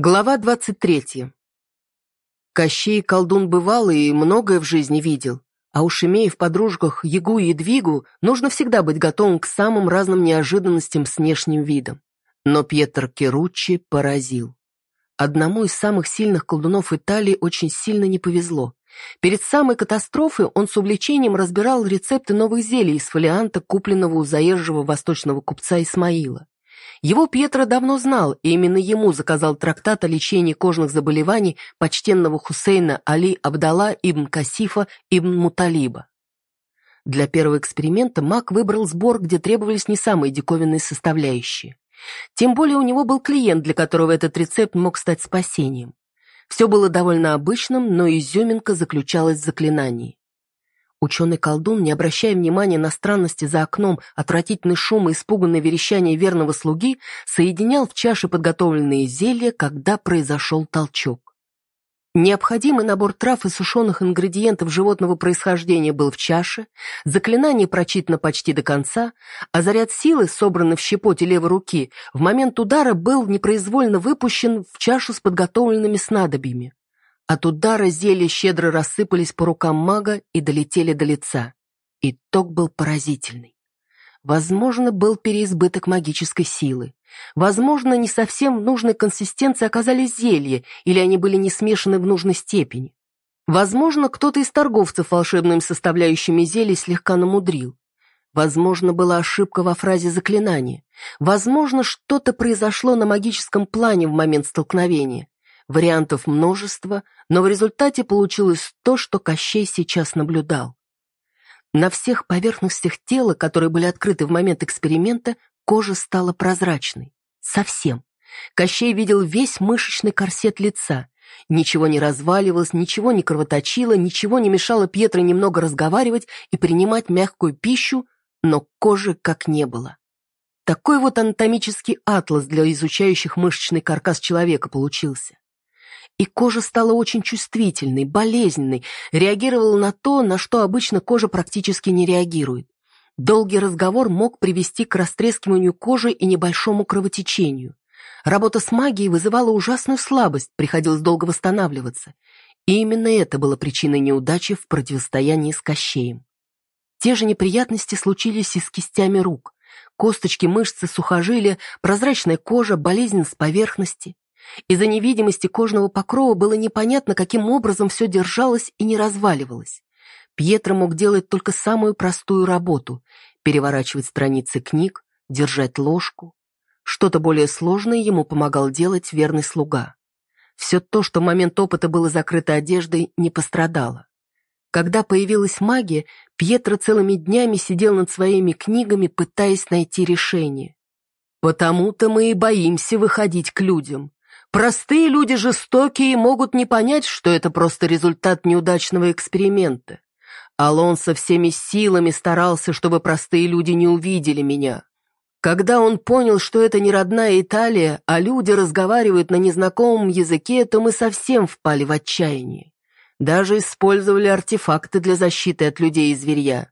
Глава 23. Кощей колдун бывал и многое в жизни видел, а уж имея в подружках Ягу и Двигу, нужно всегда быть готовым к самым разным неожиданностям с внешним видом. Но Пьетро Керуччи поразил. Одному из самых сильных колдунов Италии очень сильно не повезло. Перед самой катастрофой он с увлечением разбирал рецепты новых зелий из фолианта, купленного у заезжего восточного купца Исмаила. Его Пьетро давно знал, и именно ему заказал трактат о лечении кожных заболеваний почтенного Хусейна Али Абдалла ибн Касифа ибн Муталиба. Для первого эксперимента Мак выбрал сбор, где требовались не самые диковинные составляющие. Тем более у него был клиент, для которого этот рецепт мог стать спасением. Все было довольно обычным, но изюминка заключалась в заклинании. Ученый-колдун, не обращая внимания на странности за окном, отвратительный шум и испуганное верещание верного слуги, соединял в чаше подготовленные зелья, когда произошел толчок. Необходимый набор трав и сушеных ингредиентов животного происхождения был в чаше, заклинание прочитано почти до конца, а заряд силы, собранный в щепоте левой руки, в момент удара был непроизвольно выпущен в чашу с подготовленными снадобьями. От удара зелья щедро рассыпались по рукам мага и долетели до лица. Итог был поразительный. Возможно, был переизбыток магической силы. Возможно, не совсем в нужной консистенции оказались зелья, или они были не смешаны в нужной степени. Возможно, кто-то из торговцев волшебными составляющими зелий слегка намудрил. Возможно, была ошибка во фразе заклинания. Возможно, что-то произошло на магическом плане в момент столкновения. Вариантов множество, но в результате получилось то, что Кощей сейчас наблюдал. На всех поверхностях тела, которые были открыты в момент эксперимента, кожа стала прозрачной. Совсем. Кощей видел весь мышечный корсет лица. Ничего не разваливалось, ничего не кровоточило, ничего не мешало Пьетро немного разговаривать и принимать мягкую пищу, но кожи как не было. Такой вот анатомический атлас для изучающих мышечный каркас человека получился и кожа стала очень чувствительной, болезненной, реагировала на то, на что обычно кожа практически не реагирует. Долгий разговор мог привести к растрескиванию кожи и небольшому кровотечению. Работа с магией вызывала ужасную слабость, приходилось долго восстанавливаться. И именно это было причиной неудачи в противостоянии с Кощеем. Те же неприятности случились и с кистями рук. Косточки, мышцы, сухожилия, прозрачная кожа, болезнь с поверхности. Из-за невидимости кожного покрова было непонятно, каким образом все держалось и не разваливалось. Пьетро мог делать только самую простую работу — переворачивать страницы книг, держать ложку. Что-то более сложное ему помогал делать верный слуга. Все то, что в момент опыта было закрыто одеждой, не пострадало. Когда появилась магия, Пьетро целыми днями сидел над своими книгами, пытаясь найти решение. «Потому-то мы и боимся выходить к людям. Простые люди жестокие и могут не понять, что это просто результат неудачного эксперимента. Алонсо всеми силами старался, чтобы простые люди не увидели меня. Когда он понял, что это не родная Италия, а люди разговаривают на незнакомом языке, то мы совсем впали в отчаяние. Даже использовали артефакты для защиты от людей и зверья.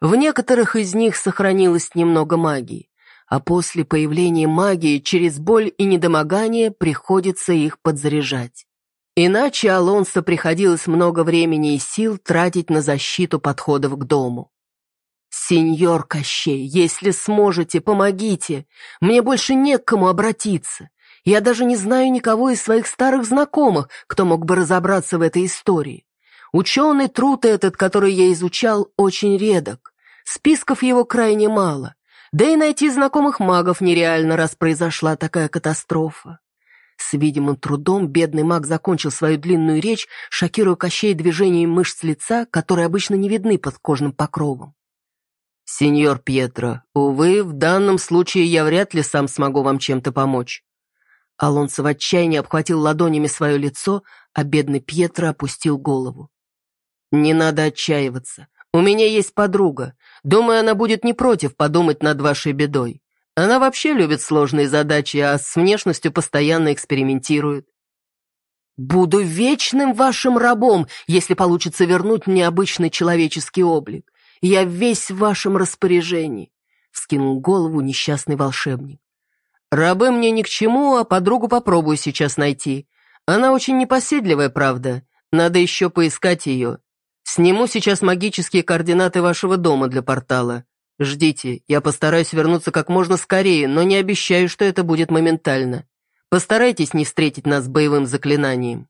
В некоторых из них сохранилось немного магии а после появления магии через боль и недомогание приходится их подзаряжать. Иначе Алонсо приходилось много времени и сил тратить на защиту подходов к дому. «Сеньор Кощей, если сможете, помогите. Мне больше не к кому обратиться. Я даже не знаю никого из своих старых знакомых, кто мог бы разобраться в этой истории. Ученый труд этот, который я изучал, очень редок. Списков его крайне мало. Да и найти знакомых магов нереально, раз произошла такая катастрофа. С видимым трудом бедный маг закончил свою длинную речь, шокируя Кощей движением мышц лица, которые обычно не видны под кожным покровом. «Сеньор Пьетро, увы, в данном случае я вряд ли сам смогу вам чем-то помочь». Алонсо в отчаянии обхватил ладонями свое лицо, а бедный Пьетро опустил голову. «Не надо отчаиваться. У меня есть подруга. Думаю, она будет не против подумать над вашей бедой. Она вообще любит сложные задачи, а с внешностью постоянно экспериментирует. Буду вечным вашим рабом, если получится вернуть мне обычный человеческий облик. Я весь в вашем распоряжении, — вскинул голову несчастный волшебник. Рабы мне ни к чему, а подругу попробую сейчас найти. Она очень непоседливая, правда. Надо еще поискать ее. Сниму сейчас магические координаты вашего дома для портала. Ждите, я постараюсь вернуться как можно скорее, но не обещаю, что это будет моментально. Постарайтесь не встретить нас боевым заклинанием.